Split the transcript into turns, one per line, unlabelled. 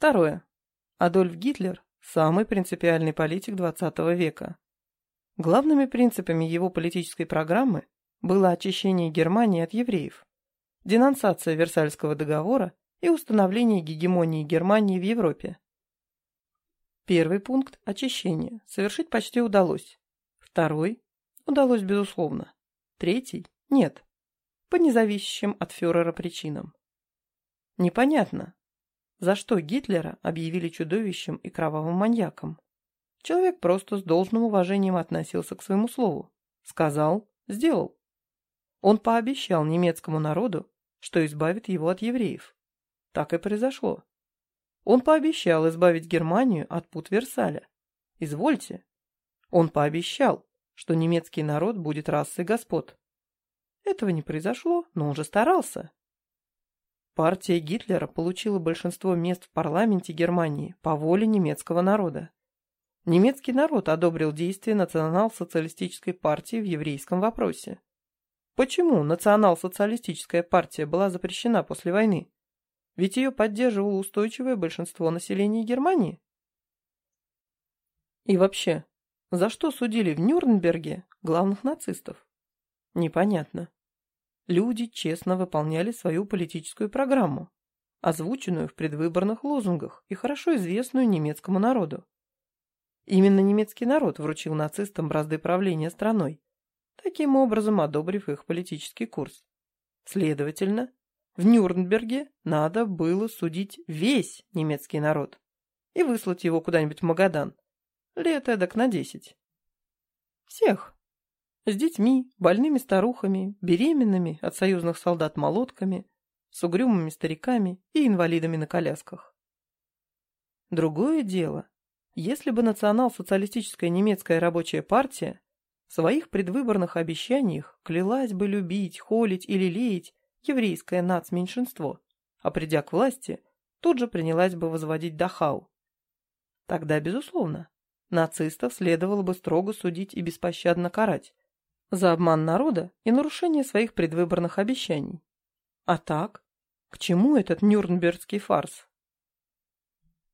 Второе. Адольф Гитлер – самый принципиальный политик XX века. Главными принципами его политической программы было очищение Германии от евреев, денонсация Версальского договора и установление гегемонии Германии в Европе. Первый пункт – очищение. Совершить почти удалось. Второй – удалось безусловно. Третий – нет. По независящим от фюрера причинам. Непонятно, за что Гитлера объявили чудовищем и кровавым маньяком. Человек просто с должным уважением относился к своему слову. Сказал – сделал. Он пообещал немецкому народу, что избавит его от евреев. Так и произошло. Он пообещал избавить Германию от пут Версаля. Извольте. Он пообещал, что немецкий народ будет расой господ. Этого не произошло, но он же старался. Партия Гитлера получила большинство мест в парламенте Германии по воле немецкого народа. Немецкий народ одобрил действия национал-социалистической партии в еврейском вопросе. Почему национал-социалистическая партия была запрещена после войны? Ведь ее поддерживало устойчивое большинство населения Германии. И вообще, за что судили в Нюрнберге главных нацистов? Непонятно. Люди честно выполняли свою политическую программу, озвученную в предвыборных лозунгах и хорошо известную немецкому народу. Именно немецкий народ вручил нацистам бразды правления страной, таким образом одобрив их политический курс. Следовательно, в Нюрнберге надо было судить весь немецкий народ и выслать его куда-нибудь в Магадан. Лет эдак на десять. Всех. С детьми, больными старухами, беременными от союзных солдат молотками, с угрюмыми стариками и инвалидами на колясках. Другое дело, если бы национал-социалистическая немецкая рабочая партия в своих предвыборных обещаниях клялась бы любить, холить или леять еврейское нацменьшинство, а придя к власти, тут же принялась бы возводить Дахау. Тогда, безусловно, нацистов следовало бы строго судить и беспощадно карать за обман народа и нарушение своих предвыборных обещаний. А так, к чему этот нюрнбергский фарс?